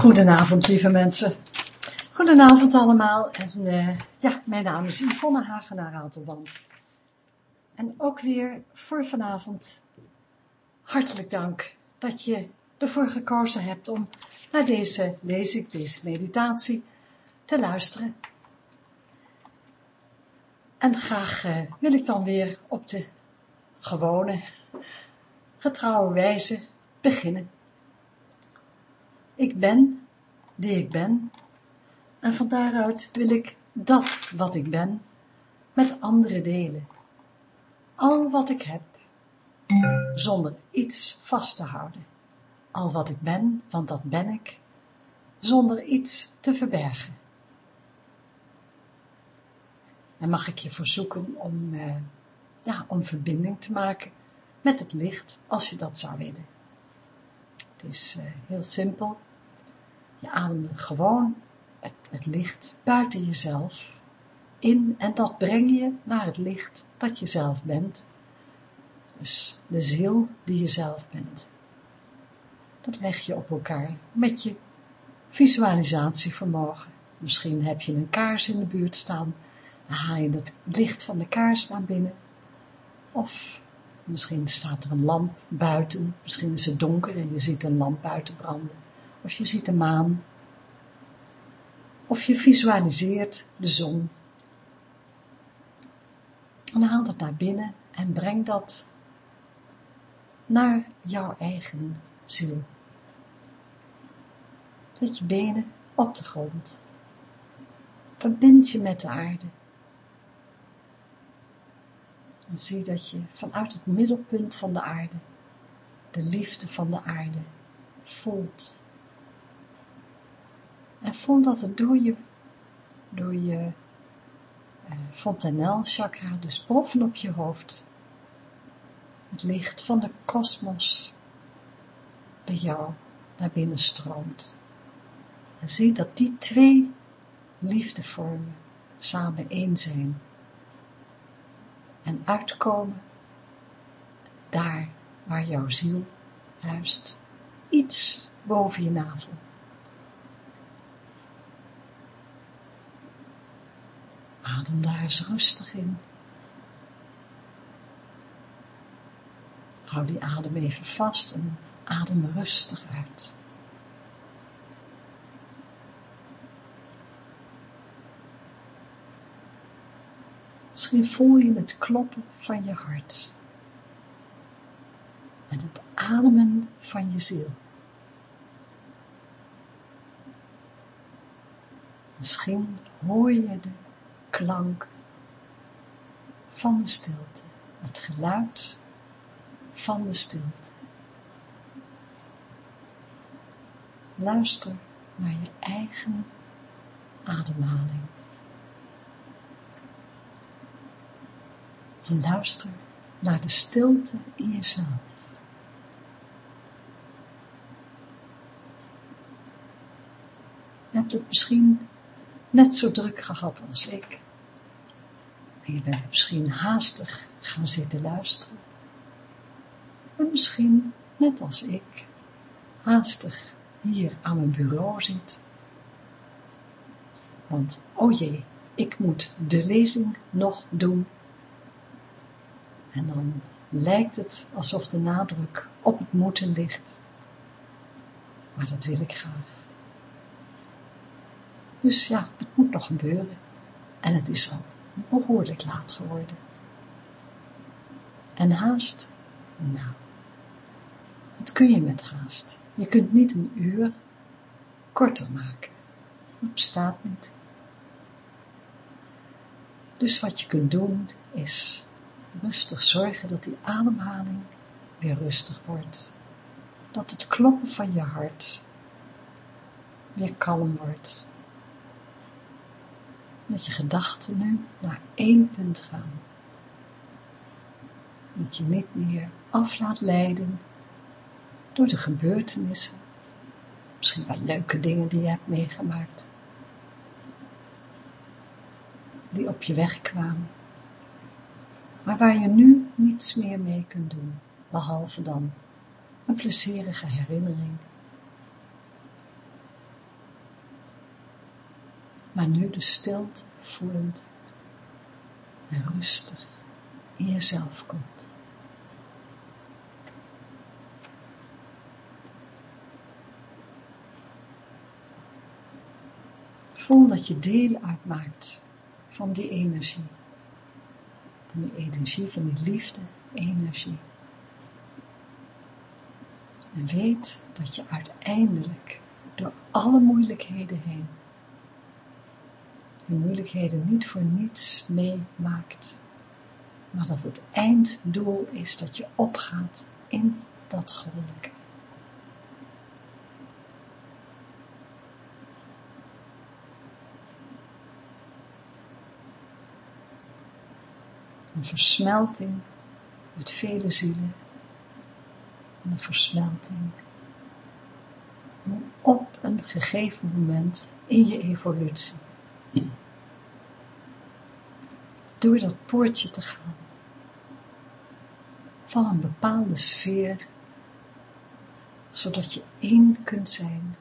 Goedenavond, lieve mensen. Goedenavond allemaal. En uh, ja, mijn naam is Yvonne Hagenaar Ratelband. En ook weer voor vanavond hartelijk dank dat je ervoor gekozen hebt om naar deze lezing, deze meditatie te luisteren. En graag uh, wil ik dan weer op de gewone, getrouwe wijze beginnen. Ik ben die ik ben en van daaruit wil ik dat wat ik ben met anderen delen. Al wat ik heb, zonder iets vast te houden. Al wat ik ben, want dat ben ik, zonder iets te verbergen. En mag ik je verzoeken om, eh, ja, om verbinding te maken met het licht, als je dat zou willen. Het is uh, heel simpel. Je ademt gewoon het, het licht buiten jezelf in en dat breng je naar het licht dat je zelf bent. Dus de ziel die je zelf bent. Dat leg je op elkaar met je visualisatievermogen. Misschien heb je een kaars in de buurt staan, dan haal je het licht van de kaars naar binnen. Of misschien staat er een lamp buiten, misschien is het donker en je ziet een lamp buiten branden of je ziet de maan, of je visualiseert de zon. En haal dat naar binnen en breng dat naar jouw eigen ziel. Zet je benen op de grond. Verbind je met de aarde. En zie dat je vanuit het middelpunt van de aarde, de liefde van de aarde, voelt en voel dat het door je, door je eh, fontanel chakra, dus bovenop je hoofd, het licht van de kosmos bij jou naar binnen stroomt. En zie dat die twee liefdevormen samen één zijn. En uitkomen daar waar jouw ziel huist, iets boven je navel. Adem daar eens rustig in. Hou die adem even vast en adem rustig uit. Misschien voel je het kloppen van je hart en het ademen van je ziel. Misschien hoor je de klank van de stilte, het geluid van de stilte. Luister naar je eigen ademhaling. Luister naar de stilte in jezelf. Je hebt het misschien net zo druk gehad als ik. Je bent misschien haastig gaan zitten luisteren. En misschien, net als ik, haastig hier aan mijn bureau zit. Want, oh jee, ik moet de lezing nog doen. En dan lijkt het alsof de nadruk op het moeten ligt. Maar dat wil ik graag. Dus ja, het moet nog gebeuren. En het is al behoorlijk laat geworden. En haast? Nou, wat kun je met haast? Je kunt niet een uur korter maken. Dat bestaat niet. Dus wat je kunt doen is rustig zorgen dat die ademhaling weer rustig wordt. Dat het kloppen van je hart weer kalm wordt dat je gedachten nu naar één punt gaan. Dat je niet meer af laat leiden door de gebeurtenissen, misschien wel leuke dingen die je hebt meegemaakt, die op je weg kwamen, maar waar je nu niets meer mee kunt doen, behalve dan een plezierige herinnering. Maar nu de stilte voelend en rustig in jezelf komt. Voel dat je deel uitmaakt van die energie. Van die energie, van die liefde, energie. En weet dat je uiteindelijk door alle moeilijkheden heen, die moeilijkheden niet voor niets meemaakt, maar dat het einddoel is dat je opgaat in dat geluk. Een versmelting met vele zielen en een versmelting op een gegeven moment in je evolutie. Door dat poortje te gaan van een bepaalde sfeer, zodat je één kunt zijn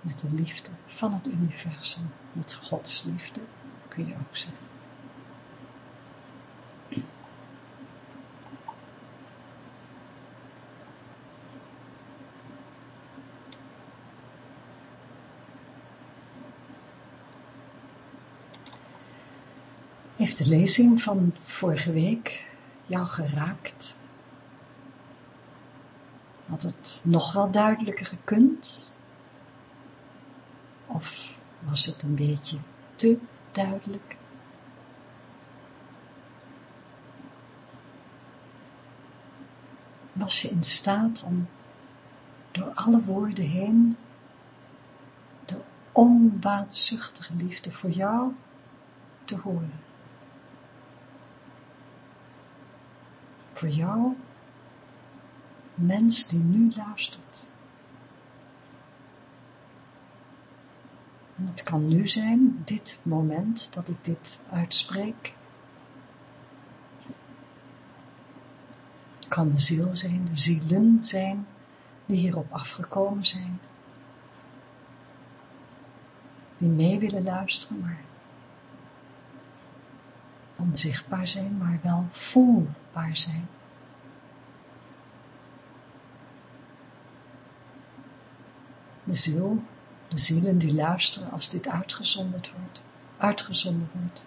met de liefde van het universum, met Gods liefde, kun je ook zeggen. Heeft de lezing van vorige week jou geraakt? Had het nog wel duidelijker gekund? Of was het een beetje te duidelijk? Was je in staat om door alle woorden heen de onbaatzuchtige liefde voor jou te horen? Voor jou, mens die nu luistert. Het kan nu zijn, dit moment dat ik dit uitspreek. Kan de ziel zijn, de zielen zijn die hierop afgekomen zijn. Die mee willen luisteren, maar onzichtbaar zijn, maar wel voelbaar zijn. De ziel, de zielen die luisteren als dit uitgezonden wordt, uitgezonden wordt.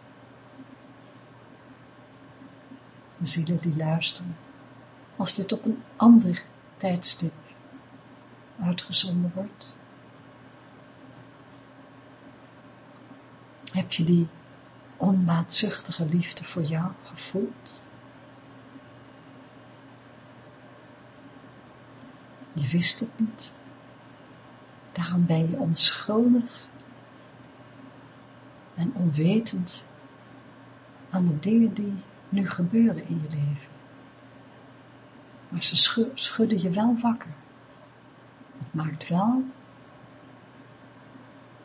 De zielen die luisteren als dit op een ander tijdstip uitgezonden wordt. Heb je die onbaatzuchtige liefde voor jou gevoeld? Je wist het niet. Daarom ben je onschuldig en onwetend aan de dingen die nu gebeuren in je leven. Maar ze schudden je wel wakker. Het maakt wel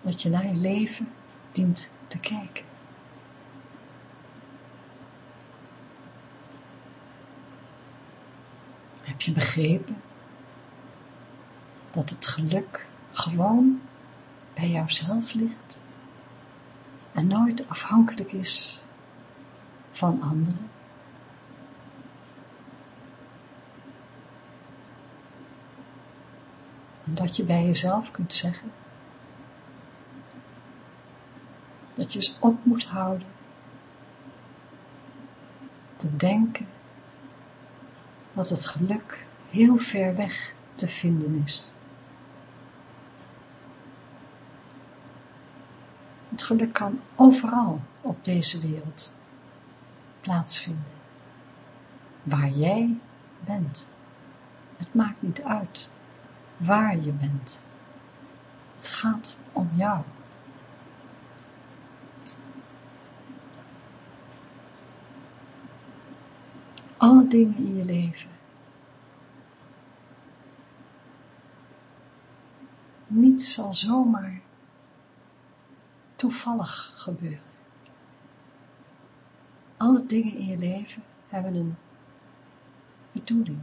dat je naar je leven dient te kijken. Heb je begrepen dat het geluk gewoon bij jouzelf ligt en nooit afhankelijk is van anderen? En dat je bij jezelf kunt zeggen dat je eens op moet houden te denken dat het geluk heel ver weg te vinden is. Het geluk kan overal op deze wereld plaatsvinden. Waar jij bent. Het maakt niet uit waar je bent. Het gaat om jou. alle dingen in je leven. Niets zal zomaar toevallig gebeuren. Alle dingen in je leven hebben een bedoeling.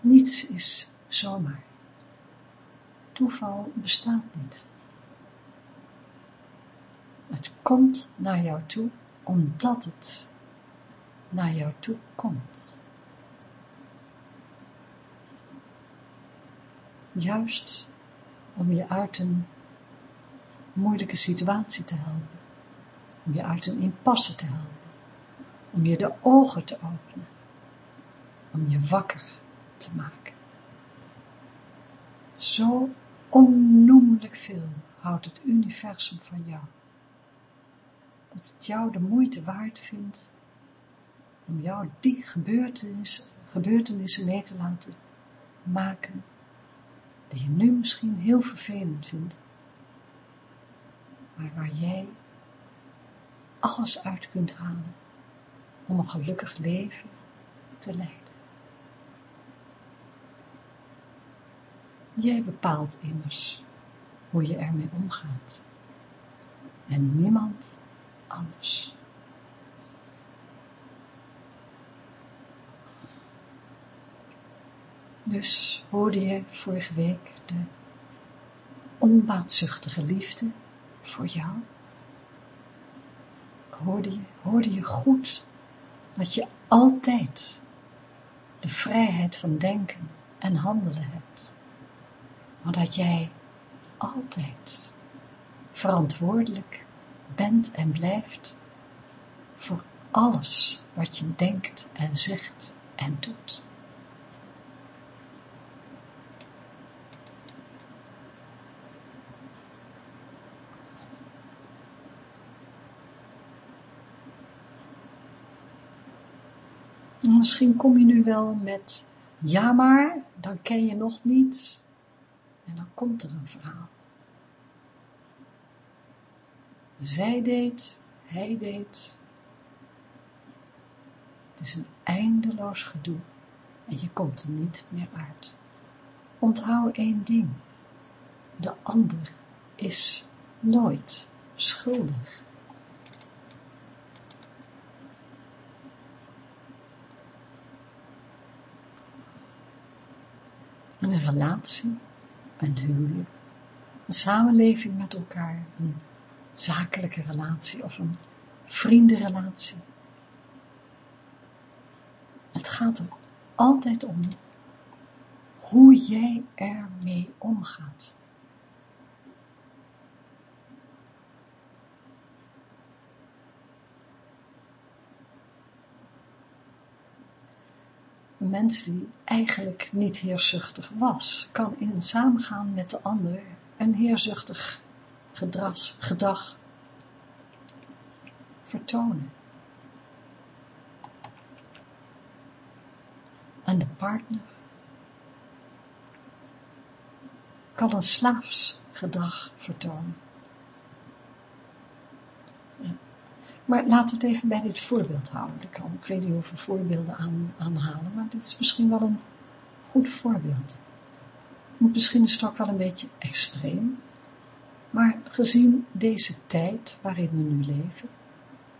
Niets is zomaar. toeval bestaat niet. Het komt naar jou toe omdat het naar jou toe komt. Juist om je uit een moeilijke situatie te helpen, om je uit een impasse te helpen, om je de ogen te openen, om je wakker te maken. Zo onnoemelijk veel houdt het universum van jou, dat het jou de moeite waard vindt om jou die gebeurtenis, gebeurtenissen mee te laten maken, die je nu misschien heel vervelend vindt, maar waar jij alles uit kunt halen om een gelukkig leven te leiden. Jij bepaalt immers hoe je ermee omgaat en niemand anders. Dus hoorde je vorige week de onbaatzuchtige liefde voor jou? Hoorde je, hoorde je goed dat je altijd de vrijheid van denken en handelen hebt, maar dat jij altijd verantwoordelijk bent en blijft voor alles wat je denkt en zegt en doet. Misschien kom je nu wel met, ja maar, dan ken je nog niet. En dan komt er een verhaal. Zij deed, hij deed. Het is een eindeloos gedoe en je komt er niet meer uit. Onthoud één ding. De ander is nooit schuldig. Een relatie, een huwelijk, een samenleving met elkaar, een zakelijke relatie of een vriendenrelatie. Het gaat er altijd om hoe jij ermee omgaat. Mens die eigenlijk niet heerzuchtig was, kan in samengaan met de ander een heerzuchtig gedrag vertonen. En de partner kan een slaafs gedrag vertonen. Maar laten we het even bij dit voorbeeld houden. Ik, ik weet niet hoeveel voorbeelden aan, aanhalen, maar dit is misschien wel een goed voorbeeld. Misschien is het ook wel een beetje extreem, maar gezien deze tijd waarin we nu leven,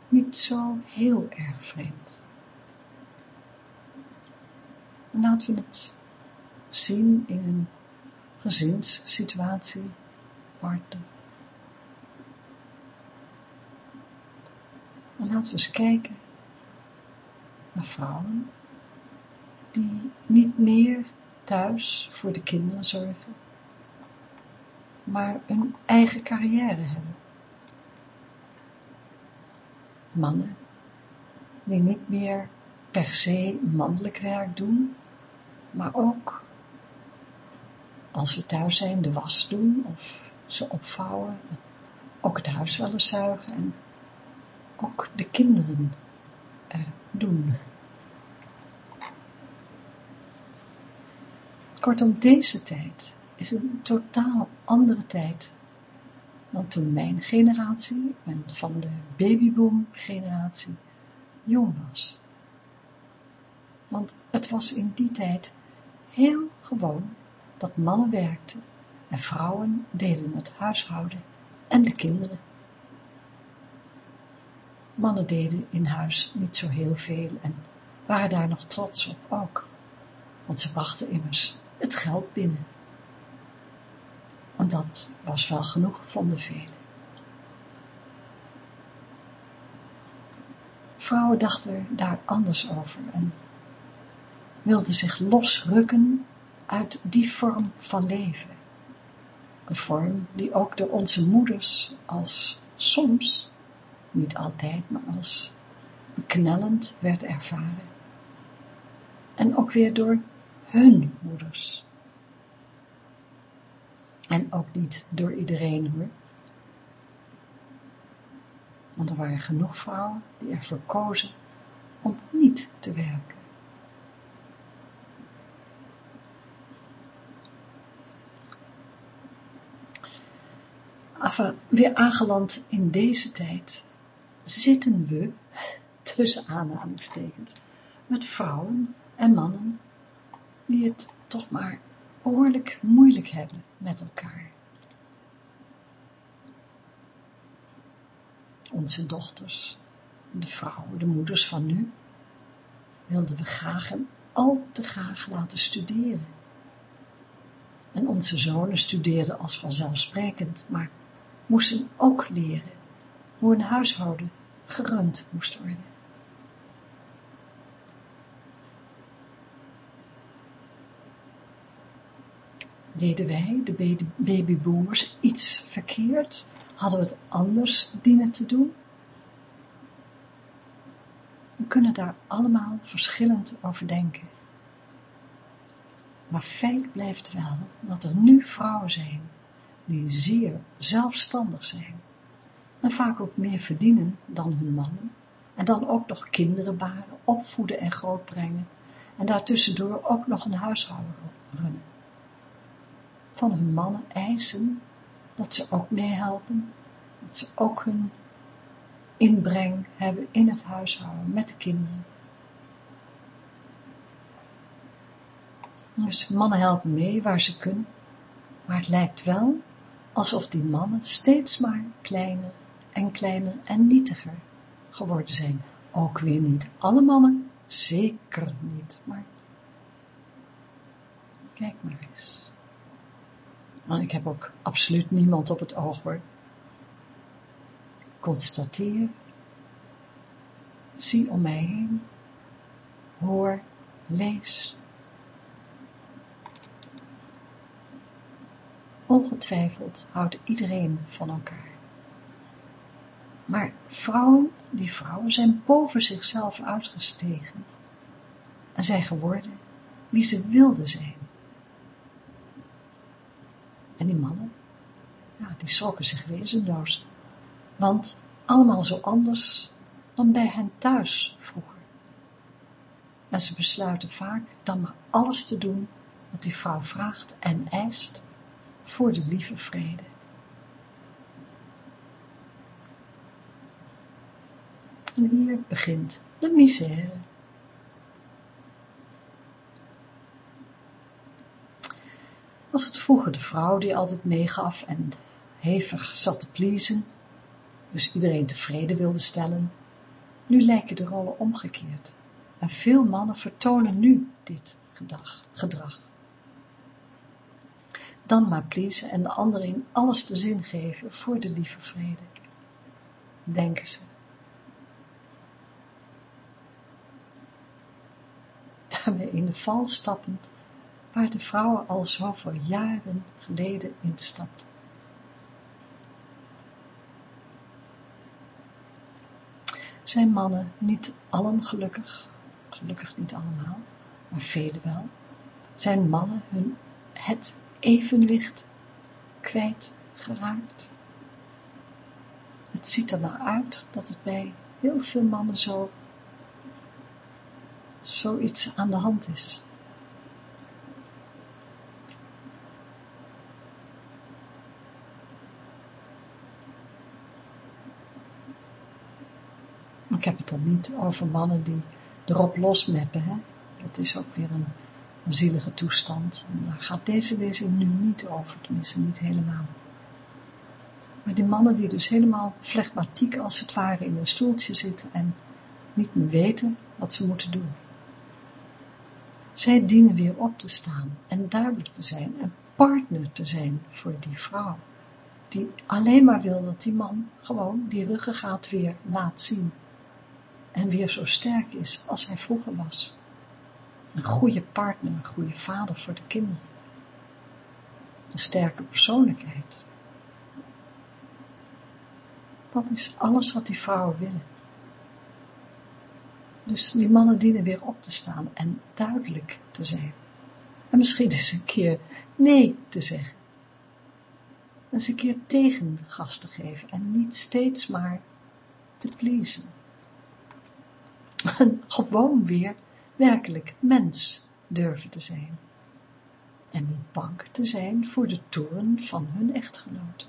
niet zo heel erg vreemd. Laten we het zien in een gezinssituatie, partner, En laten we eens kijken naar vrouwen die niet meer thuis voor de kinderen zorgen, maar een eigen carrière hebben. Mannen die niet meer per se mannelijk werk doen, maar ook als ze thuis zijn de was doen of ze opvouwen, ook het huis wel zuigen en ook de kinderen uh, doen. Kortom, deze tijd is een totaal andere tijd dan toen mijn generatie en van de babyboom generatie jong was. Want het was in die tijd heel gewoon dat mannen werkten en vrouwen deden het huishouden en de kinderen. Mannen deden in huis niet zo heel veel en waren daar nog trots op ook, want ze brachten immers het geld binnen. En dat was wel genoeg, vonden velen. Vrouwen dachten daar anders over en wilden zich losrukken uit die vorm van leven. Een vorm die ook door onze moeders als soms, niet altijd, maar als beknellend werd ervaren. En ook weer door hun moeders. En ook niet door iedereen hoor. Want er waren genoeg vrouwen die ervoor kozen om niet te werken. Enfin, weer aangeland in deze tijd, zitten we, tussen aanhalingstekens, met vrouwen en mannen, die het toch maar behoorlijk moeilijk hebben met elkaar. Onze dochters, de vrouwen, de moeders van nu, wilden we graag en al te graag laten studeren. En onze zonen studeerden als vanzelfsprekend, maar moesten ook leren hoe een huishouden gerund moest worden. Deden wij, de babyboomers, iets verkeerd? Hadden we het anders dienen te doen? We kunnen daar allemaal verschillend over denken. Maar feit blijft wel dat er nu vrouwen zijn die zeer zelfstandig zijn en vaak ook meer verdienen dan hun mannen en dan ook nog kinderen baren, opvoeden en grootbrengen en daartussendoor ook nog een huishouden runnen. Van hun mannen eisen dat ze ook meehelpen, dat ze ook hun inbreng hebben in het huishouden met de kinderen. Dus mannen helpen mee waar ze kunnen, maar het lijkt wel alsof die mannen steeds maar kleiner en kleiner en nietiger geworden zijn. Ook weer niet alle mannen, zeker niet, maar kijk maar eens. Maar ik heb ook absoluut niemand op het oog hoor. Constateer, zie om mij heen, hoor, lees, Ongetwijfeld houdt iedereen van elkaar. Maar vrouwen, die vrouwen zijn boven zichzelf uitgestegen en zijn geworden wie ze wilden zijn. En die mannen, ja, die schrokken zich wezenloos, want allemaal zo anders dan bij hen thuis vroeger. En ze besluiten vaak dan maar alles te doen wat die vrouw vraagt en eist voor de lieve vrede. En hier begint de misère. Was het vroeger de vrouw die altijd meegaf en hevig zat te pleasen, dus iedereen tevreden wilde stellen, nu lijken de rollen omgekeerd en veel mannen vertonen nu dit gedrag dan maar pleasen en de anderen in alles de zin geven voor de lieve vrede. Denken ze. Daarmee in de val stappend, waar de vrouwen al zoveel jaren geleden instapten. Zijn mannen niet allen gelukkig, gelukkig niet allemaal, maar velen wel, zijn mannen hun het evenwicht kwijtgeraakt. Het ziet er naar uit dat het bij heel veel mannen zo zoiets aan de hand is. Ik heb het dan niet over mannen die erop losmeppen, hè. Dat is ook weer een zielige toestand. En daar gaat deze lezing nu niet over, tenminste niet helemaal. Maar die mannen die dus helemaal flegmatiek als het ware in een stoeltje zitten en niet meer weten wat ze moeten doen. Zij dienen weer op te staan en duidelijk te zijn en partner te zijn voor die vrouw. Die alleen maar wil dat die man gewoon die ruggengraat weer laat zien. En weer zo sterk is als hij vroeger was. Een goede partner, een goede vader voor de kinderen. Een sterke persoonlijkheid. Dat is alles wat die vrouwen willen. Dus die mannen dienen weer op te staan en duidelijk te zijn. En misschien eens een keer nee te zeggen. Eens een keer tegengas te geven en niet steeds maar te pleasen. En gewoon weer werkelijk mens durven te zijn. En niet bang te zijn voor de toorn van hun echtgenoten.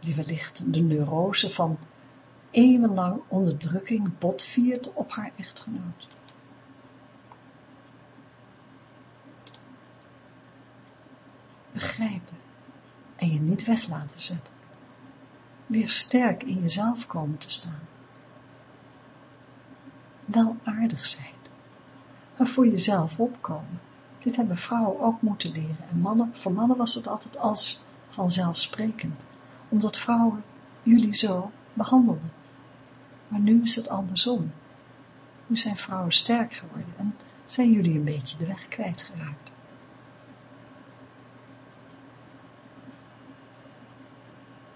Die wellicht de neurose van eeuwenlang onderdrukking botviert op haar echtgenoot. Begrijpen en je niet weg laten zetten. Weer sterk in jezelf komen te staan. Wel aardig zijn. Maar voor jezelf opkomen. Dit hebben vrouwen ook moeten leren. En mannen, voor mannen was het altijd als vanzelfsprekend. Omdat vrouwen jullie zo behandelden. Maar nu is het andersom. Nu zijn vrouwen sterk geworden en zijn jullie een beetje de weg kwijtgeraakt.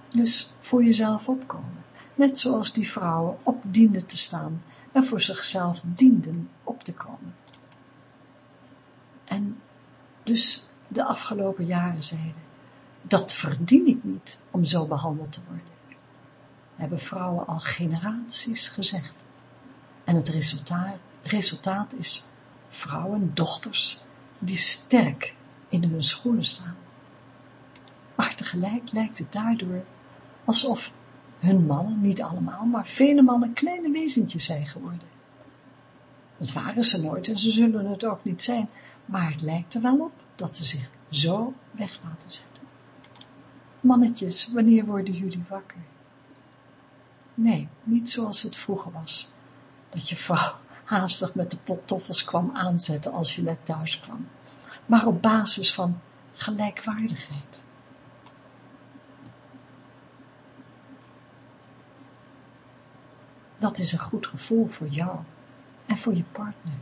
Dus voor jezelf opkomen. Net zoals die vrouwen op dienden te staan en voor zichzelf dienden op te komen. En dus de afgelopen jaren zeiden, dat verdien ik niet om zo behandeld te worden hebben vrouwen al generaties gezegd. En het resultaat, resultaat is vrouwen, dochters, die sterk in hun schoenen staan. Maar tegelijk lijkt het daardoor alsof hun mannen, niet allemaal, maar vele mannen kleine wezentjes zijn geworden. Dat waren ze nooit en ze zullen het ook niet zijn, maar het lijkt er wel op dat ze zich zo weg laten zetten. Mannetjes, wanneer worden jullie wakker? Nee, niet zoals het vroeger was. Dat je vrouw haastig met de pottoffels kwam aanzetten als je net thuis kwam. Maar op basis van gelijkwaardigheid. Dat is een goed gevoel voor jou en voor je partner.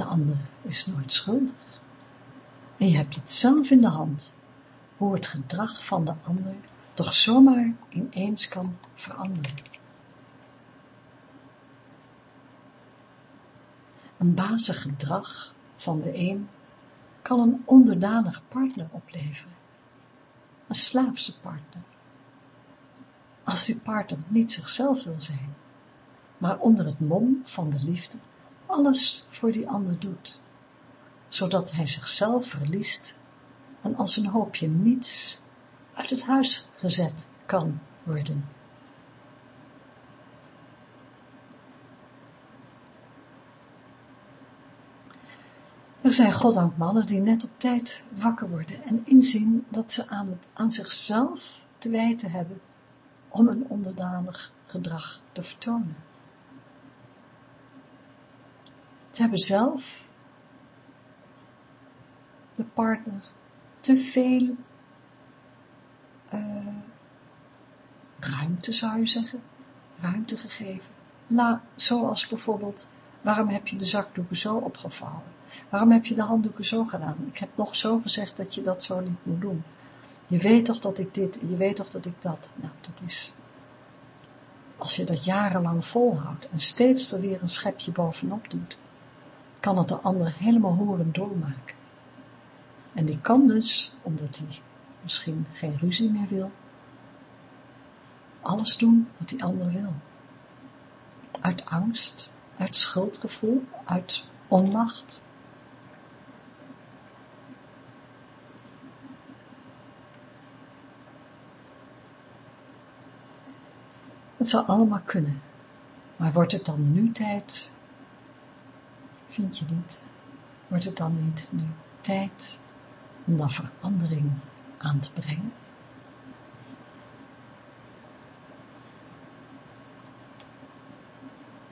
De ander is nooit schuldig. En je hebt het zelf in de hand, hoe het gedrag van de ander toch zomaar ineens kan veranderen. Een bazig gedrag van de een kan een onderdanig partner opleveren. Een slaafse partner. Als die partner niet zichzelf wil zijn, maar onder het mom van de liefde alles voor die ander doet zodat hij zichzelf verliest en als een hoopje niets uit het huis gezet kan worden. Er zijn goddank mannen die net op tijd wakker worden en inzien dat ze aan, het, aan zichzelf te wijten hebben om een onderdanig gedrag te vertonen. Ze hebben zelf de partner te veel uh, ruimte, zou je zeggen, ruimte gegeven. La, zoals bijvoorbeeld, waarom heb je de zakdoeken zo opgevouwen? Waarom heb je de handdoeken zo gedaan? Ik heb nog zo gezegd dat je dat zo niet moet doen. Je weet toch dat ik dit, je weet toch dat ik dat. Nou, dat is, als je dat jarenlang volhoudt en steeds er weer een schepje bovenop doet, kan het de ander helemaal horen doormaken. En die kan dus, omdat hij misschien geen ruzie meer wil, alles doen wat die ander wil. Uit angst, uit schuldgevoel, uit onmacht. Het zou allemaal kunnen. Maar wordt het dan nu tijd? Vind je niet? Wordt het dan niet nu tijd om daar verandering aan te brengen.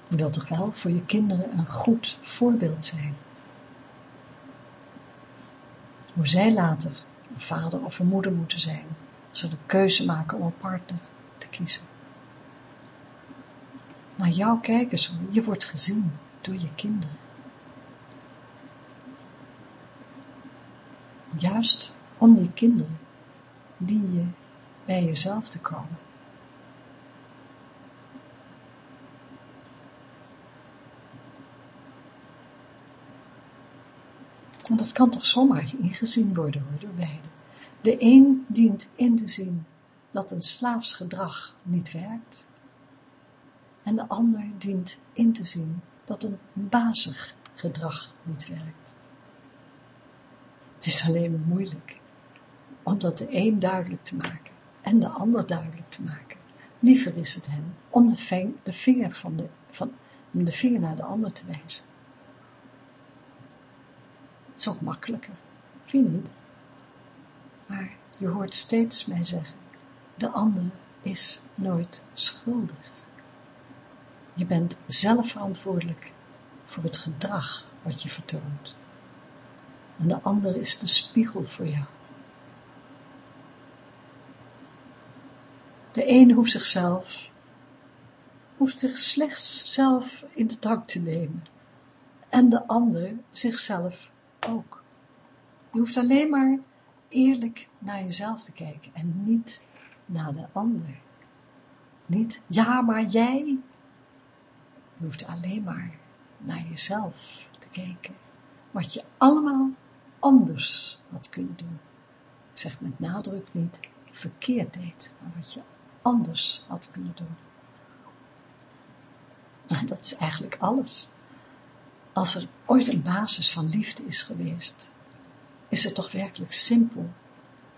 Je wilt toch wel voor je kinderen een goed voorbeeld zijn. Hoe zij later een vader of een moeder moeten zijn, als ze de keuze maken om een partner te kiezen. Naar jou kijken zo, je wordt gezien door je kinderen. Juist om die kinderen die je bij jezelf te komen. Want dat kan toch zomaar ingezien worden door beide. De een dient in te zien dat een slaafs gedrag niet werkt. En de ander dient in te zien dat een bazig gedrag niet werkt. Het is alleen moeilijk om dat de een duidelijk te maken en de ander duidelijk te maken. Liever is het hen om de vinger, van de, van, de vinger naar de ander te wijzen. Het is ook makkelijker, vind je niet? Maar je hoort steeds mij zeggen, de ander is nooit schuldig. Je bent zelf verantwoordelijk voor het gedrag wat je vertoont. En de ander is de spiegel voor jou. De een hoeft zichzelf, hoeft zich slechts zelf in de tak te nemen. En de ander zichzelf ook. Je hoeft alleen maar eerlijk naar jezelf te kijken en niet naar de ander. Niet, ja, maar jij. Je hoeft alleen maar naar jezelf te kijken. Wat je allemaal anders had kunnen doen. Ik zeg met nadruk niet verkeerd deed, maar wat je anders had kunnen doen. En dat is eigenlijk alles. Als er ooit een basis van liefde is geweest, is het toch werkelijk simpel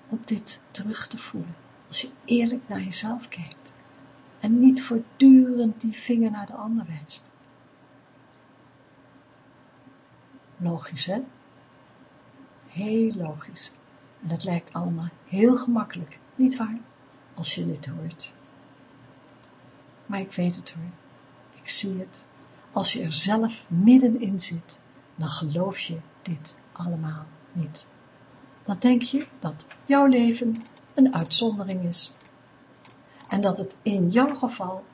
om dit terug te voelen. Als je eerlijk naar jezelf kijkt en niet voortdurend die vinger naar de ander wijst. Logisch, hè? Heel logisch. En het lijkt allemaal heel gemakkelijk, niet waar? Als je dit hoort. Maar ik weet het hoor. Ik zie het. Als je er zelf middenin zit, dan geloof je dit allemaal niet. Dan denk je dat jouw leven een uitzondering is. En dat het in jouw geval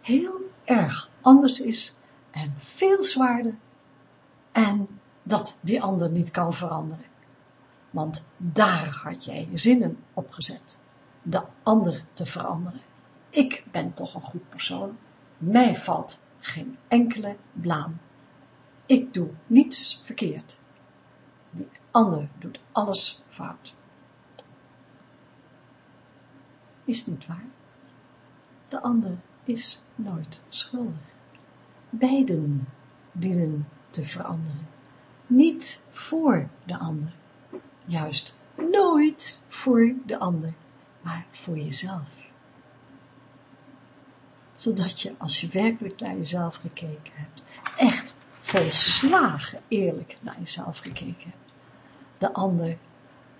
heel erg anders is en veel zwaarder en dat die ander niet kan veranderen. Want daar had jij je zinnen op gezet, de ander te veranderen. Ik ben toch een goed persoon, mij valt geen enkele blaam. Ik doe niets verkeerd. Die ander doet alles fout. Is niet waar? De ander is nooit schuldig. Beiden dienen te veranderen. Niet voor de ander. Juist nooit voor de ander, maar voor jezelf. Zodat je, als je werkelijk naar jezelf gekeken hebt, echt volslagen eerlijk naar jezelf gekeken hebt, de ander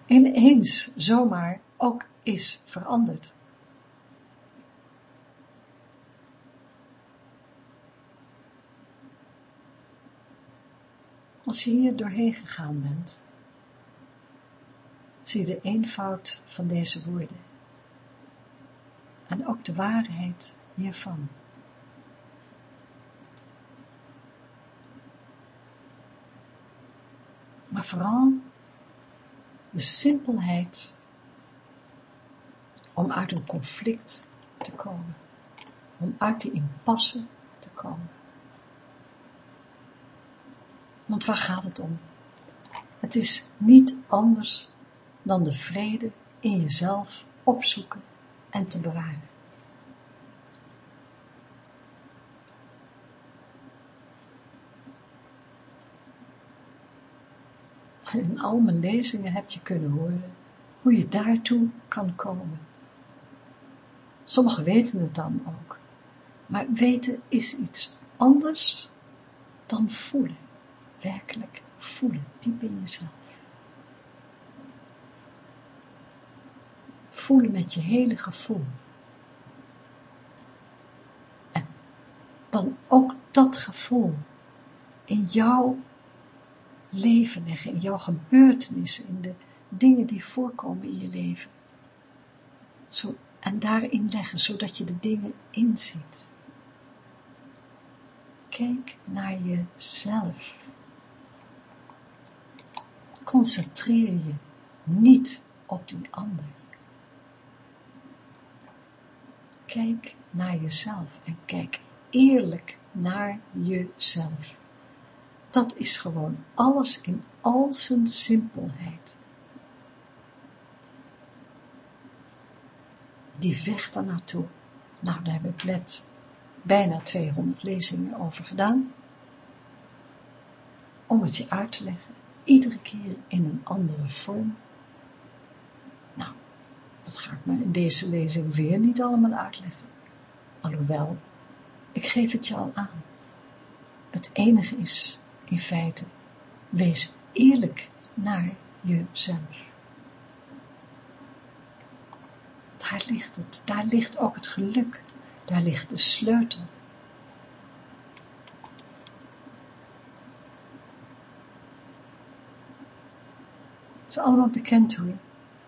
ineens zomaar ook is veranderd. Als je hier doorheen gegaan bent, zie je de eenvoud van deze woorden en ook de waarheid hiervan. Maar vooral de simpelheid om uit een conflict te komen, om uit die impasse te komen. Want waar gaat het om? Het is niet anders dan de vrede in jezelf opzoeken en te bewaren. In al mijn lezingen heb je kunnen horen hoe je daartoe kan komen. Sommigen weten het dan ook, maar weten is iets anders dan voelen werkelijk voelen, diep in jezelf. Voelen met je hele gevoel. En dan ook dat gevoel in jouw leven leggen, in jouw gebeurtenissen, in de dingen die voorkomen in je leven. Zo, en daarin leggen, zodat je de dingen inziet. Kijk naar jezelf. Concentreer je niet op die ander. Kijk naar jezelf en kijk eerlijk naar jezelf. Dat is gewoon alles in al zijn simpelheid. Die weg naartoe. Nou, daar heb ik net bijna 200 lezingen over gedaan. Om het je uit te leggen. Iedere keer in een andere vorm. Nou, dat ga ik me in deze lezing weer niet allemaal uitleggen. Alhoewel, ik geef het je al aan. Het enige is, in feite, wees eerlijk naar jezelf. Daar ligt het, daar ligt ook het geluk, daar ligt de sleutel. Is allemaal bekend hoor,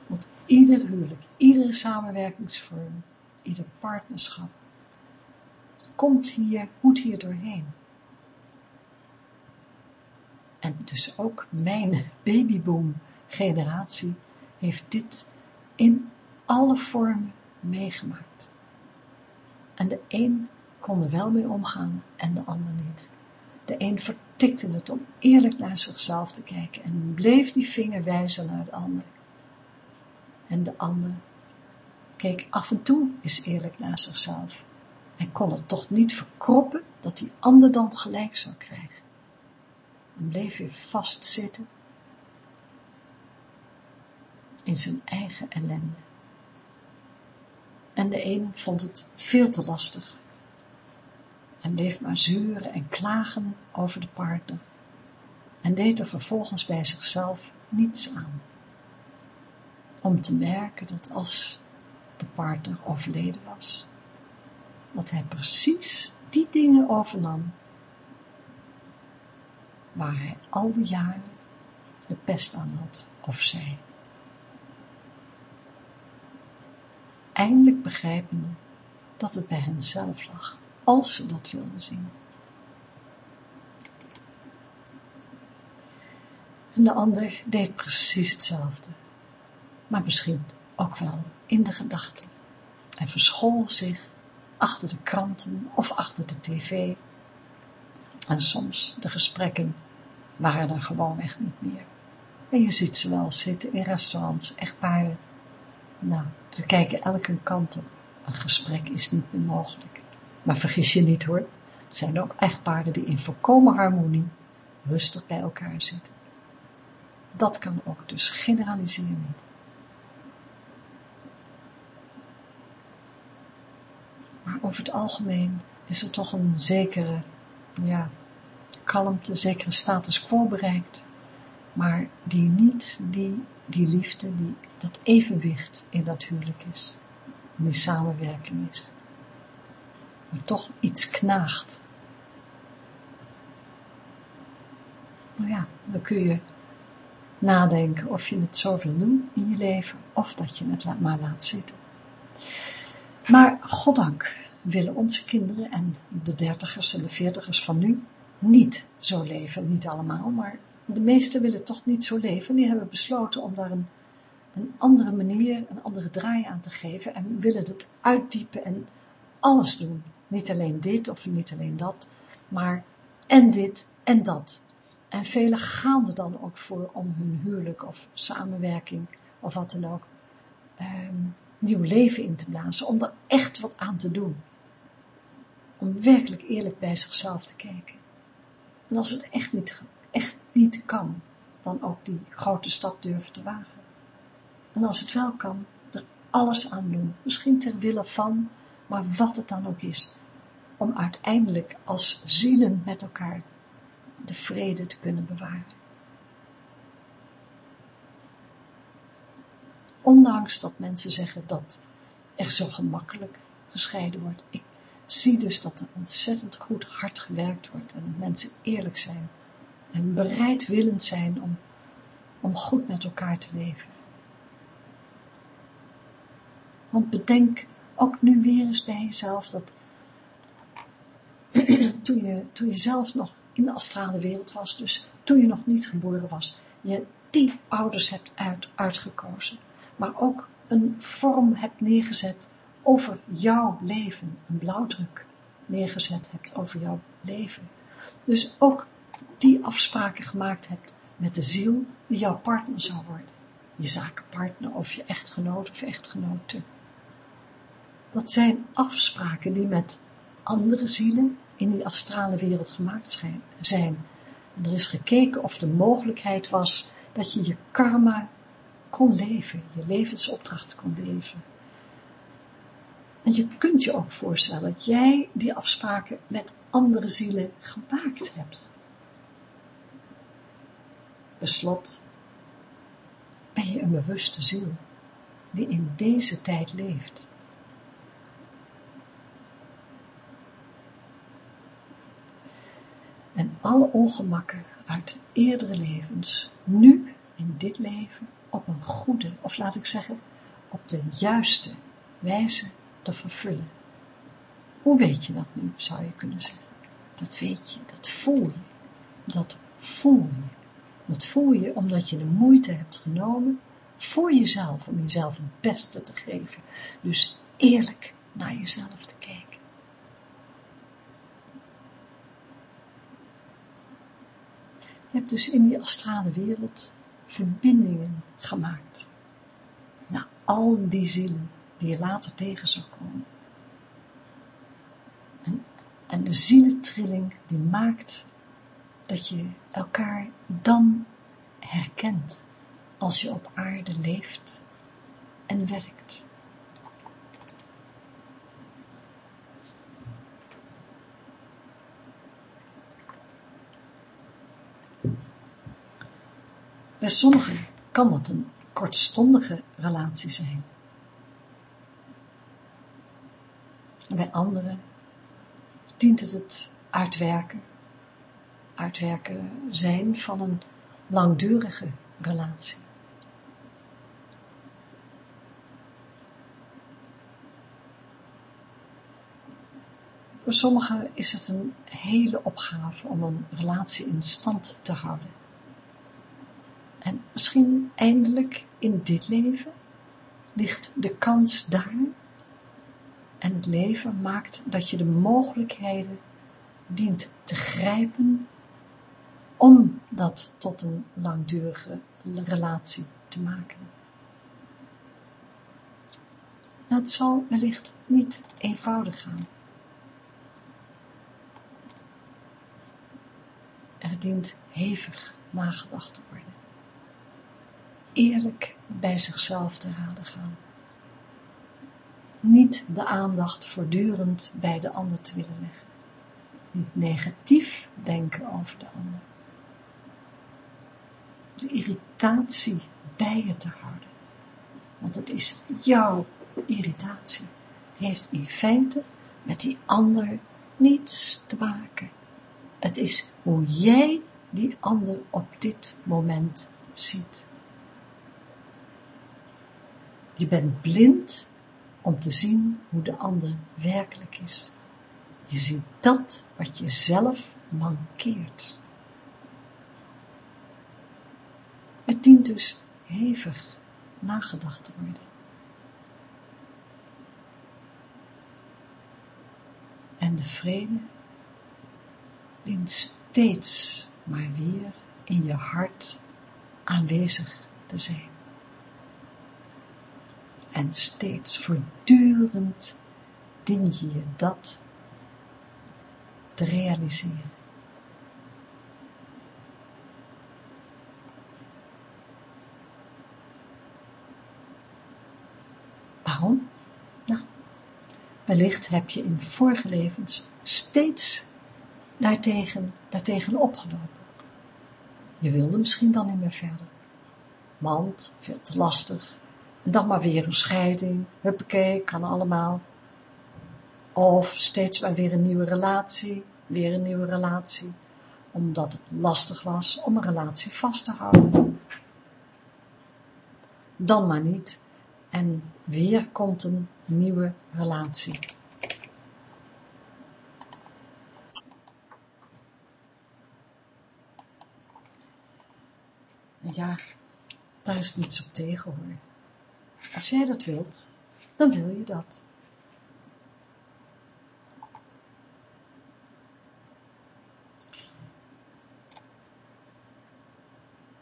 want ieder huwelijk, iedere samenwerkingsvorm, ieder partnerschap, komt hier, moet hier doorheen. En dus ook mijn babyboom generatie heeft dit in alle vormen meegemaakt. En de een kon er wel mee omgaan en de ander niet. De een vertikte het om eerlijk naar zichzelf te kijken en bleef die vinger wijzen naar de ander. En de ander keek af en toe eens eerlijk naar zichzelf en kon het toch niet verkroppen dat die ander dan gelijk zou krijgen. En bleef weer vastzitten in zijn eigen ellende. En de een vond het veel te lastig en bleef maar zeuren en klagen over de partner en deed er vervolgens bij zichzelf niets aan. Om te merken dat als de partner overleden was, dat hij precies die dingen overnam waar hij al die jaren de pest aan had, of zij. Eindelijk begrijpende dat het bij hen zelf lag, als ze dat wilden zien. En de ander deed precies hetzelfde, maar misschien ook wel in de gedachten, en verschool zich achter de kranten of achter de tv. En soms de gesprekken waren er gewoon echt niet meer. En je ziet ze wel zitten in restaurants, echtparen. Nou, ze kijken elke kant op. Een gesprek is niet meer mogelijk. Maar vergis je niet hoor, er zijn ook echtparen die in volkomen harmonie rustig bij elkaar zitten. Dat kan ook, dus generaliseer niet. Maar over het algemeen is er toch een zekere, ja, kalmte, zekere status quo bereikt, maar die niet die, die liefde, die, dat evenwicht in dat huwelijk is, in die samenwerking is. Toch iets knaagt. Nou ja, dan kun je nadenken of je het zo wil doen in je leven, of dat je het maar laat zitten. Maar goddank willen onze kinderen en de dertigers en de veertigers van nu niet zo leven. Niet allemaal, maar de meesten willen toch niet zo leven. Die hebben besloten om daar een, een andere manier, een andere draai aan te geven en willen het uitdiepen en alles doen. Niet alleen dit of niet alleen dat, maar en dit en dat. En velen gaan er dan ook voor om hun huwelijk of samenwerking of wat dan ook ehm, nieuw leven in te blazen, om er echt wat aan te doen. Om werkelijk eerlijk bij zichzelf te kijken. En als het echt niet, echt niet kan, dan ook die grote stap durven te wagen. En als het wel kan, er alles aan doen, misschien ter wille van, maar wat het dan ook is, om uiteindelijk als zielen met elkaar de vrede te kunnen bewaren. Ondanks dat mensen zeggen dat er zo gemakkelijk gescheiden wordt. Ik zie dus dat er ontzettend goed hard gewerkt wordt en mensen eerlijk zijn en bereidwillend zijn om, om goed met elkaar te leven. Want bedenk ook nu weer eens bij jezelf dat toen, je, toen je zelf nog in de astrale wereld was, dus toen je nog niet geboren was, je die ouders hebt uit, uitgekozen, maar ook een vorm hebt neergezet over jouw leven, een blauwdruk neergezet hebt over jouw leven. Dus ook die afspraken gemaakt hebt met de ziel die jouw partner zou worden. Je zakenpartner of je echtgenoot of echtgenote. Dat zijn afspraken die met andere zielen in die astrale wereld gemaakt zijn. En er is gekeken of de mogelijkheid was dat je je karma kon leven, je levensopdracht kon leven. En je kunt je ook voorstellen dat jij die afspraken met andere zielen gemaakt hebt. Beslot ben je een bewuste ziel die in deze tijd leeft. En alle ongemakken uit eerdere levens, nu in dit leven, op een goede, of laat ik zeggen, op de juiste wijze te vervullen. Hoe weet je dat nu, zou je kunnen zeggen? Dat weet je, dat voel je, dat voel je. Dat voel je omdat je de moeite hebt genomen voor jezelf, om jezelf het beste te geven. Dus eerlijk naar jezelf te kijken. Je hebt dus in die astrale wereld verbindingen gemaakt. Nou, al die zielen die je later tegen zou komen. En, en de zielentrilling die maakt dat je elkaar dan herkent als je op aarde leeft en werkt. Bij sommigen kan dat een kortstondige relatie zijn. bij anderen dient het het uitwerken, uitwerken zijn van een langdurige relatie. Voor sommigen is het een hele opgave om een relatie in stand te houden. En misschien eindelijk in dit leven ligt de kans daar en het leven maakt dat je de mogelijkheden dient te grijpen om dat tot een langdurige relatie te maken. Het zal wellicht niet eenvoudig gaan. Er dient hevig nagedacht te worden. Eerlijk bij zichzelf te raden gaan niet de aandacht voortdurend bij de ander te willen leggen. Niet negatief denken over de ander. De irritatie bij je te houden. Want het is jouw irritatie. Het heeft in feite met die ander niets te maken. Het is hoe jij die ander op dit moment ziet. Je bent blind om te zien hoe de ander werkelijk is. Je ziet dat wat je zelf mankeert. Het dient dus hevig nagedacht te worden. En de vrede dient steeds maar weer in je hart aanwezig te zijn en steeds voortdurend dien je je dat te realiseren. Waarom? Nou, wellicht heb je in vorige levens steeds daartegen, daartegen opgelopen. Je wilde misschien dan niet meer verder. Want, veel te lastig, en dan maar weer een scheiding, huppakee, kan allemaal. Of steeds maar weer een nieuwe relatie, weer een nieuwe relatie, omdat het lastig was om een relatie vast te houden. Dan maar niet en weer komt een nieuwe relatie. Ja, daar is niets op tegen hoor. Als jij dat wilt, dan wil je dat.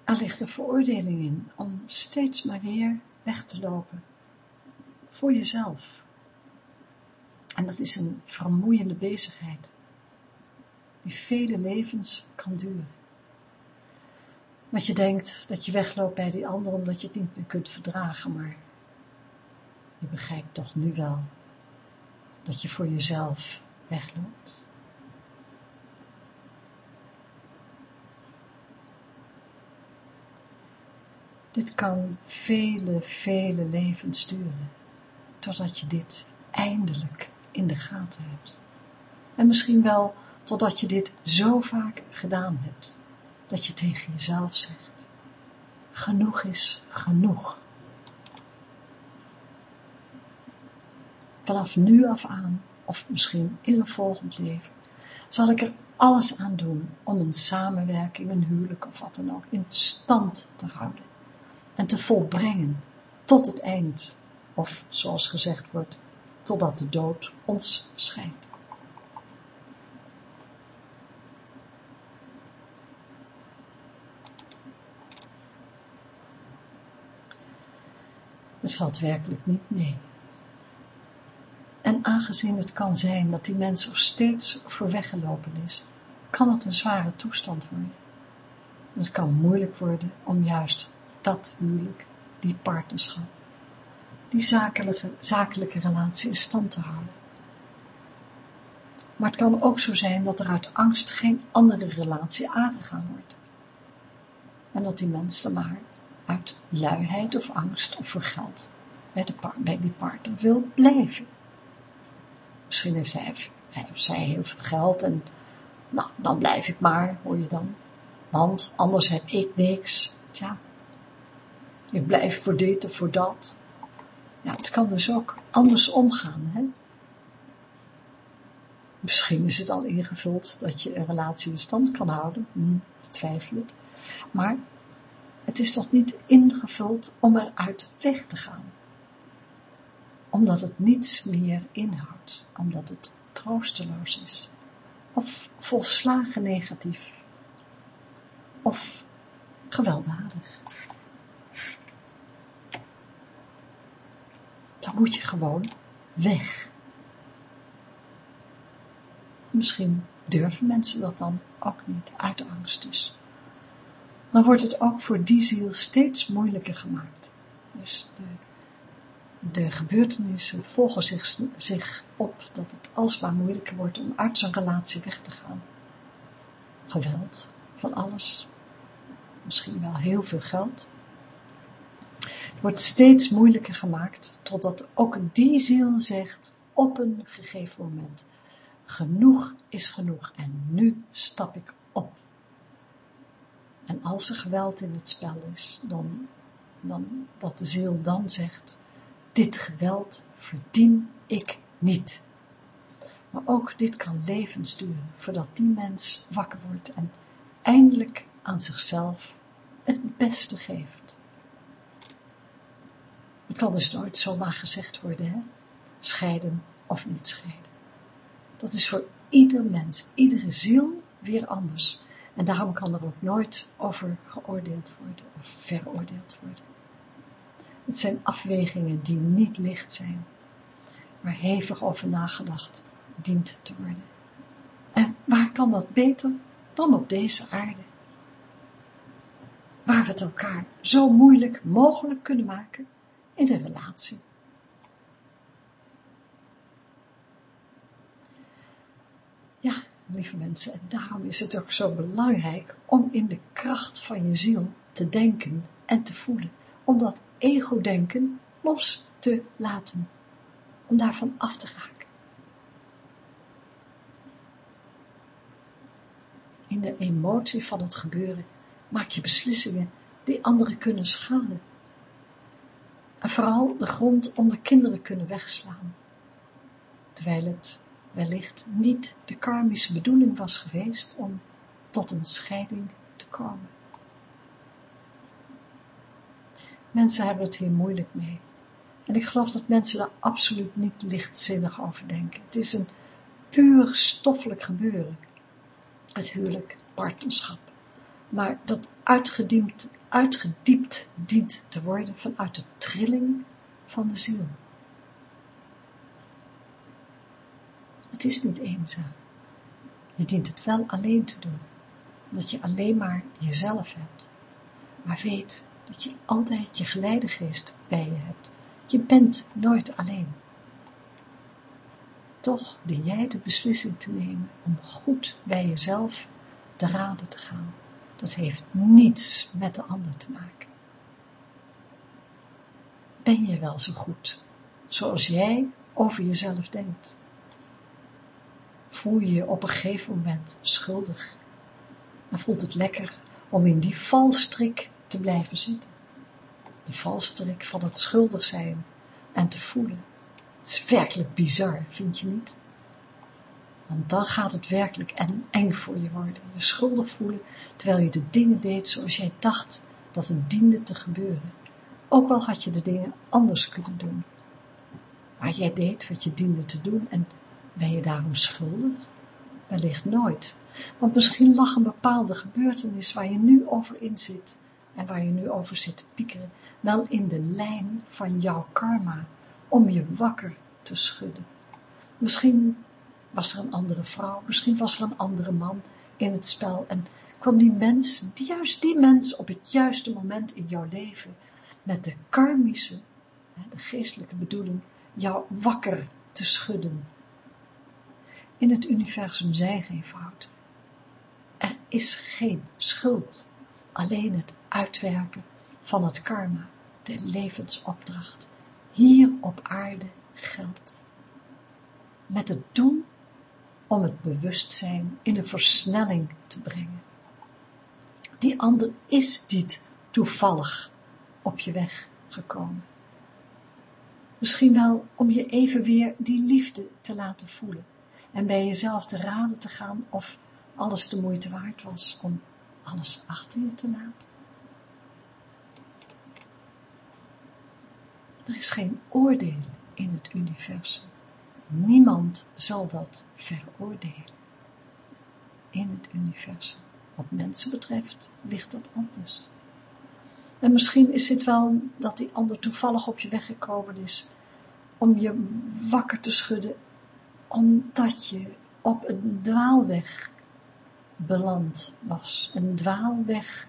Er ligt een veroordeling in om steeds maar weer weg te lopen. Voor jezelf. En dat is een vermoeiende bezigheid. Die vele levens kan duren. Want je denkt dat je wegloopt bij die ander omdat je het niet meer kunt verdragen, maar je begrijpt toch nu wel dat je voor jezelf wegloopt. Dit kan vele, vele levens duren, totdat je dit eindelijk in de gaten hebt. En misschien wel totdat je dit zo vaak gedaan hebt, dat je tegen jezelf zegt, genoeg is genoeg. Vanaf nu af aan, of misschien in een volgend leven, zal ik er alles aan doen om een samenwerking, een huwelijk of wat dan ook in stand te houden en te volbrengen tot het eind, of zoals gezegd wordt, totdat de dood ons scheidt. Het valt werkelijk niet mee. En aangezien het kan zijn dat die mens er steeds voor weggelopen is, kan het een zware toestand worden. Het kan moeilijk worden om juist dat huwelijk, die partnerschap, die zakelijke, zakelijke relatie in stand te houden. Maar het kan ook zo zijn dat er uit angst geen andere relatie aangegaan wordt. En dat die mens er maar uit luiheid of angst of voor geld bij die partner wil blijven. Misschien heeft hij, hij of zij heel veel geld en nou, dan blijf ik maar, hoor je dan. Want anders heb ik niks. Tja, ik blijf voor dit of voor dat. Ja, het kan dus ook anders omgaan, hè. Misschien is het al ingevuld dat je een relatie in stand kan houden. Hm, het. Maar het is toch niet ingevuld om eruit weg te gaan. Omdat het niets meer inhoudt. Omdat het troosteloos is. Of volslagen negatief. Of gewelddadig. dan moet je gewoon weg. Misschien durven mensen dat dan ook niet, uit angst dus. Dan wordt het ook voor die ziel steeds moeilijker gemaakt. Dus de, de gebeurtenissen volgen zich, op dat het alsmaar moeilijker wordt om uit zo'n relatie weg te gaan. Geweld, van alles. Misschien wel heel veel geld wordt steeds moeilijker gemaakt, totdat ook die ziel zegt op een gegeven moment, genoeg is genoeg en nu stap ik op. En als er geweld in het spel is, dan, dan dat de ziel dan zegt, dit geweld verdien ik niet. Maar ook dit kan levens duren, voordat die mens wakker wordt en eindelijk aan zichzelf het beste geeft. Het kan dus nooit zomaar gezegd worden, hè? scheiden of niet scheiden. Dat is voor ieder mens, iedere ziel weer anders. En daarom kan er ook nooit over geoordeeld worden of veroordeeld worden. Het zijn afwegingen die niet licht zijn, waar hevig over nagedacht dient te worden. En waar kan dat beter dan op deze aarde? Waar we het elkaar zo moeilijk mogelijk kunnen maken in de relatie. Ja, lieve mensen, en daarom is het ook zo belangrijk om in de kracht van je ziel te denken en te voelen om dat ego-denken los te laten, om daarvan af te raken. In de emotie van het gebeuren maak je beslissingen die anderen kunnen schaden. En vooral de grond onder kinderen kunnen wegslaan, terwijl het wellicht niet de karmische bedoeling was geweest om tot een scheiding te komen. Mensen hebben het hier moeilijk mee. En ik geloof dat mensen daar absoluut niet lichtzinnig over denken. Het is een puur stoffelijk gebeuren. Het huwelijk, partnerschap. Maar dat uitgediept, uitgediept dient te worden vanuit de trilling van de ziel. Het is niet eenzaam. Je dient het wel alleen te doen, omdat je alleen maar jezelf hebt. Maar weet dat je altijd je geleidegeest bij je hebt. Je bent nooit alleen. Toch dien jij de beslissing te nemen om goed bij jezelf te raden te gaan. Dat heeft niets met de ander te maken. Ben je wel zo goed, zoals jij over jezelf denkt? Voel je je op een gegeven moment schuldig en voelt het lekker om in die valstrik te blijven zitten. De valstrik van het schuldig zijn en te voelen. Het is werkelijk bizar, vind je niet? Want dan gaat het werkelijk en eng voor je worden. Je schuldig voelen, terwijl je de dingen deed zoals jij dacht dat het diende te gebeuren. Ook al had je de dingen anders kunnen doen. Maar jij deed wat je diende te doen en ben je daarom schuldig? Wellicht nooit. Want misschien lag een bepaalde gebeurtenis waar je nu over in zit en waar je nu over zit te piekeren, wel in de lijn van jouw karma, om je wakker te schudden. Misschien was er een andere vrouw, misschien was er een andere man in het spel en kwam die mens, juist die mens op het juiste moment in jouw leven, met de karmische, de geestelijke bedoeling, jou wakker te schudden. In het universum zijn geen fout. Er is geen schuld, alleen het uitwerken van het karma, de levensopdracht, hier op aarde geldt. Met het doel om het bewustzijn in een versnelling te brengen. Die ander is niet toevallig op je weg gekomen. Misschien wel om je even weer die liefde te laten voelen en bij jezelf te raden te gaan of alles de moeite waard was om alles achter je te laten. Er is geen oordeel in het universum. Niemand zal dat veroordelen. In het universum. Wat mensen betreft ligt dat anders. En misschien is het wel dat die ander toevallig op je weg gekomen is om je wakker te schudden, omdat je op een dwaalweg beland was. Een dwaalweg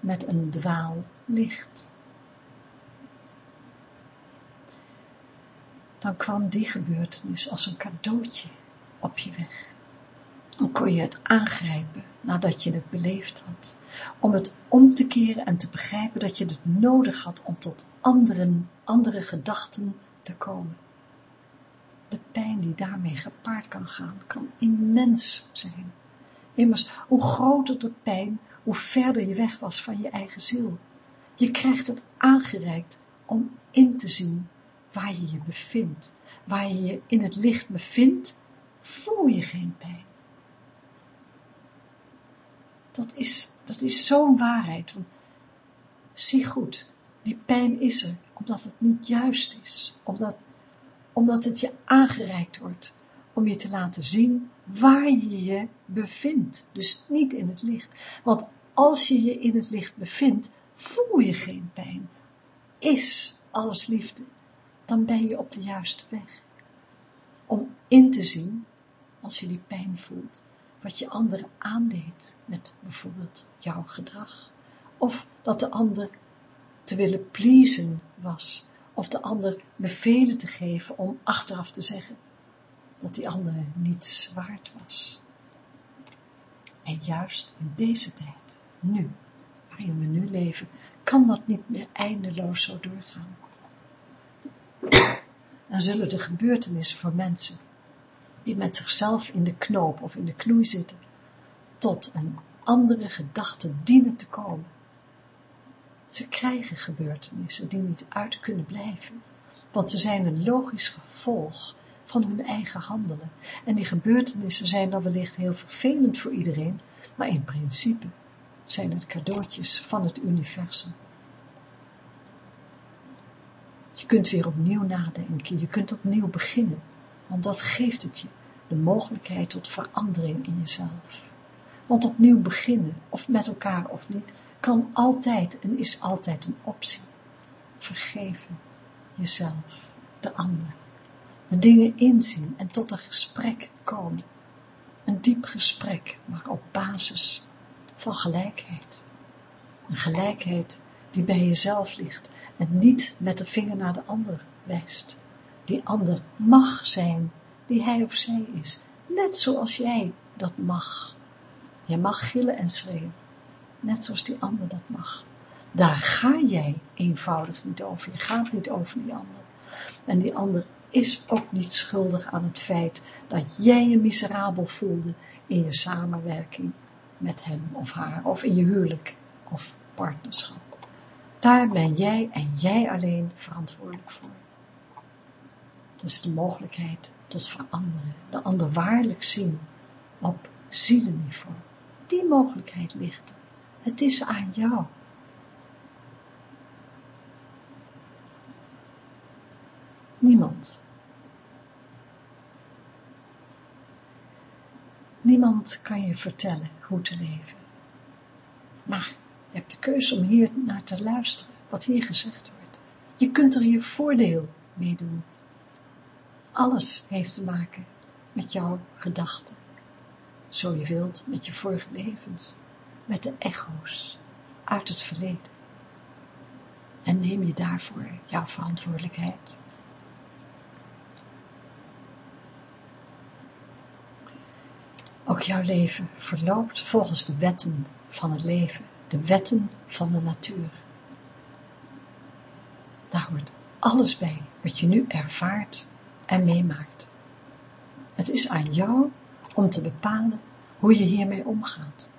met een dwaallicht. Dan kwam die gebeurtenis als een cadeautje op je weg. Dan kon je het aangrijpen nadat je het beleefd had, om het om te keren en te begrijpen dat je het nodig had om tot anderen, andere gedachten te komen. De pijn die daarmee gepaard kan gaan, kan immens zijn. Immers, hoe groter de pijn, hoe verder je weg was van je eigen ziel. Je krijgt het aangereikt om in te zien waar je je bevindt. Waar je je in het licht bevindt, voel je geen pijn. Dat is, dat is zo'n waarheid. Zie goed, die pijn is er, omdat het niet juist is. Omdat, omdat het je aangereikt wordt, om je te laten zien waar je je bevindt. Dus niet in het licht. Want als je je in het licht bevindt, voel je geen pijn. Is alles liefde. Dan ben je op de juiste weg. Om in te zien, als je die pijn voelt, wat je anderen aandeed met bijvoorbeeld jouw gedrag. Of dat de ander te willen pleasen was. Of de ander bevelen te geven om achteraf te zeggen dat die ander niets waard was. En juist in deze tijd, nu, waarin we nu leven, kan dat niet meer eindeloos zo doorgaan. Dan zullen de gebeurtenissen voor mensen die met zichzelf in de knoop of in de knoei zitten, tot een andere gedachte dienen te komen. Ze krijgen gebeurtenissen die niet uit kunnen blijven, want ze zijn een logisch gevolg van hun eigen handelen. En die gebeurtenissen zijn dan wellicht heel vervelend voor iedereen, maar in principe zijn het cadeautjes van het universum. Je kunt weer opnieuw nadenken, je kunt opnieuw beginnen, want dat geeft het je, de mogelijkheid tot verandering in jezelf. Want opnieuw beginnen, of met elkaar of niet, kan altijd en is altijd een optie. Vergeven, jezelf, de ander, de dingen inzien en tot een gesprek komen. Een diep gesprek, maar op basis van gelijkheid. Een gelijkheid die bij jezelf ligt en niet met de vinger naar de ander wijst. Die ander mag zijn die hij of zij is, net zoals jij dat mag. Jij mag gillen en schreeuwen, net zoals die ander dat mag. Daar ga jij eenvoudig niet over, je gaat niet over die ander. En die ander is ook niet schuldig aan het feit dat jij je miserabel voelde in je samenwerking met hem of haar, of in je huwelijk of partnerschap. Daar ben jij en jij alleen verantwoordelijk voor. Dus de mogelijkheid tot veranderen, de ander waarlijk zien op zielenniveau. Die mogelijkheid ligt. Het is aan jou. Niemand. Niemand kan je vertellen hoe te leven. Maar je hebt de keuze om hier naar te luisteren, wat hier gezegd wordt. Je kunt er je voordeel mee doen. Alles heeft te maken met jouw gedachten. Zo je wilt, met je vorige levens, met de echo's uit het verleden. En neem je daarvoor jouw verantwoordelijkheid. Ook jouw leven verloopt volgens de wetten van het leven de wetten van de natuur. Daar hoort alles bij wat je nu ervaart en meemaakt. Het is aan jou om te bepalen hoe je hiermee omgaat.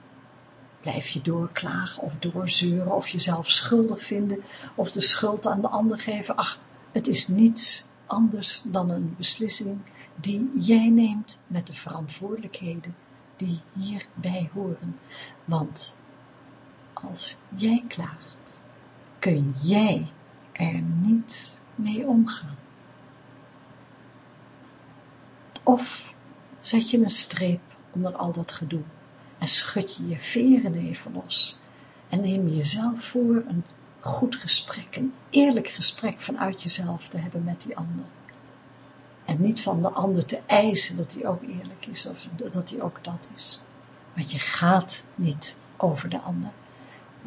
Blijf je doorklagen of doorzeuren of jezelf schuldig vinden of de schuld aan de ander geven. Ach, het is niets anders dan een beslissing die jij neemt met de verantwoordelijkheden die hierbij horen. Want als jij klaagt, kun jij er niet mee omgaan. Of zet je een streep onder al dat gedoe en schud je je veren even los en neem je jezelf voor een goed gesprek, een eerlijk gesprek vanuit jezelf te hebben met die ander. En niet van de ander te eisen dat hij ook eerlijk is of dat hij ook dat is. Want je gaat niet over de ander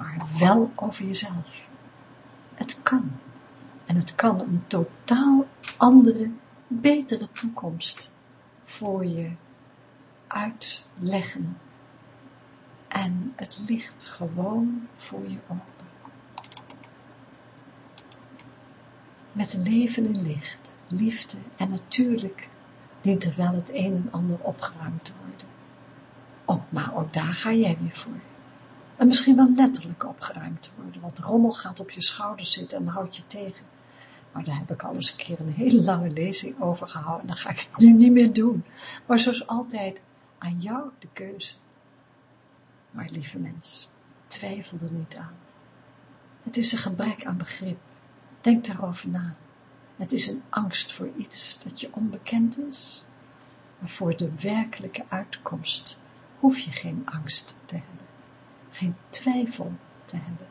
maar wel over jezelf. Het kan. En het kan een totaal andere, betere toekomst voor je uitleggen. En het ligt gewoon voor je open. Met leven in licht, liefde en natuurlijk dient er wel het een en ander opgeruimd te worden. Op, maar ook daar ga jij weer voor en misschien wel letterlijk opgeruimd te worden, want rommel gaat op je schouders zitten en houdt je tegen. Maar daar heb ik al eens een keer een hele lange lezing over gehouden, en dan ga ik het nu niet meer doen. Maar zoals altijd, aan jou de keuze. Maar lieve mens, twijfel er niet aan. Het is een gebrek aan begrip. Denk daarover na. Het is een angst voor iets dat je onbekend is. Maar voor de werkelijke uitkomst hoef je geen angst te hebben geen twijfel te hebben.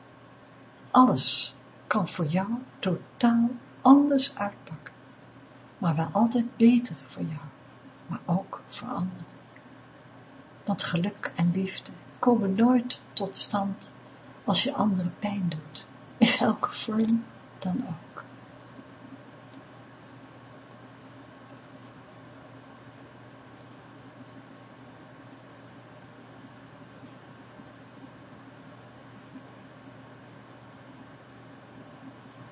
Alles kan voor jou totaal anders uitpakken, maar wel altijd beter voor jou, maar ook voor anderen. Want geluk en liefde komen nooit tot stand als je anderen pijn doet, in welke vorm dan ook.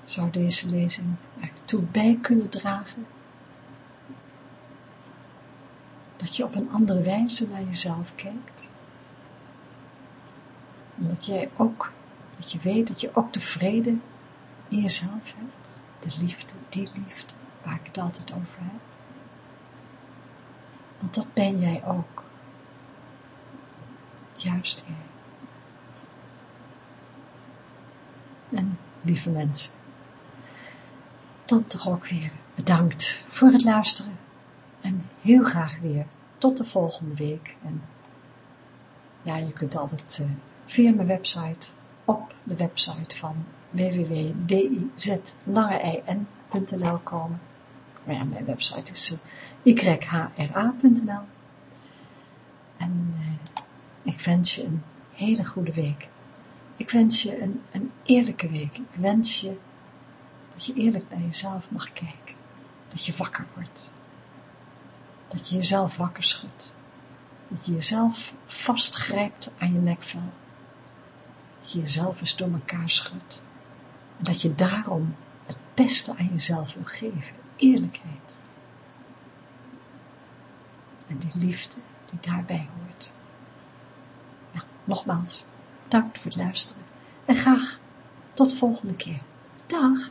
zou deze lezing ertoe bij kunnen dragen dat je op een andere wijze naar jezelf kijkt, Omdat jij ook, dat je weet dat je ook de vrede in jezelf hebt. De liefde, die liefde, waar ik het altijd over heb. Want dat ben jij ook. Juist jij. En lieve mensen, dan toch ook weer bedankt voor het luisteren. En heel graag weer tot de volgende week. En ja, je kunt altijd uh, via mijn website, op de website van www.dizlangein.nl komen. Maar ja, mijn website is uh, yhra.nl. En uh, ik wens je een hele goede week. Ik wens je een, een eerlijke week. Ik wens je dat je eerlijk naar jezelf mag kijken. Dat je wakker wordt. Dat je jezelf wakker schudt. Dat je jezelf vastgrijpt aan je nekvel. Dat je jezelf eens door elkaar schudt. En dat je daarom het beste aan jezelf wil geven. Eerlijkheid. En die liefde die daarbij hoort. Ja, nogmaals, dank voor het luisteren. En graag tot de volgende keer. Dag!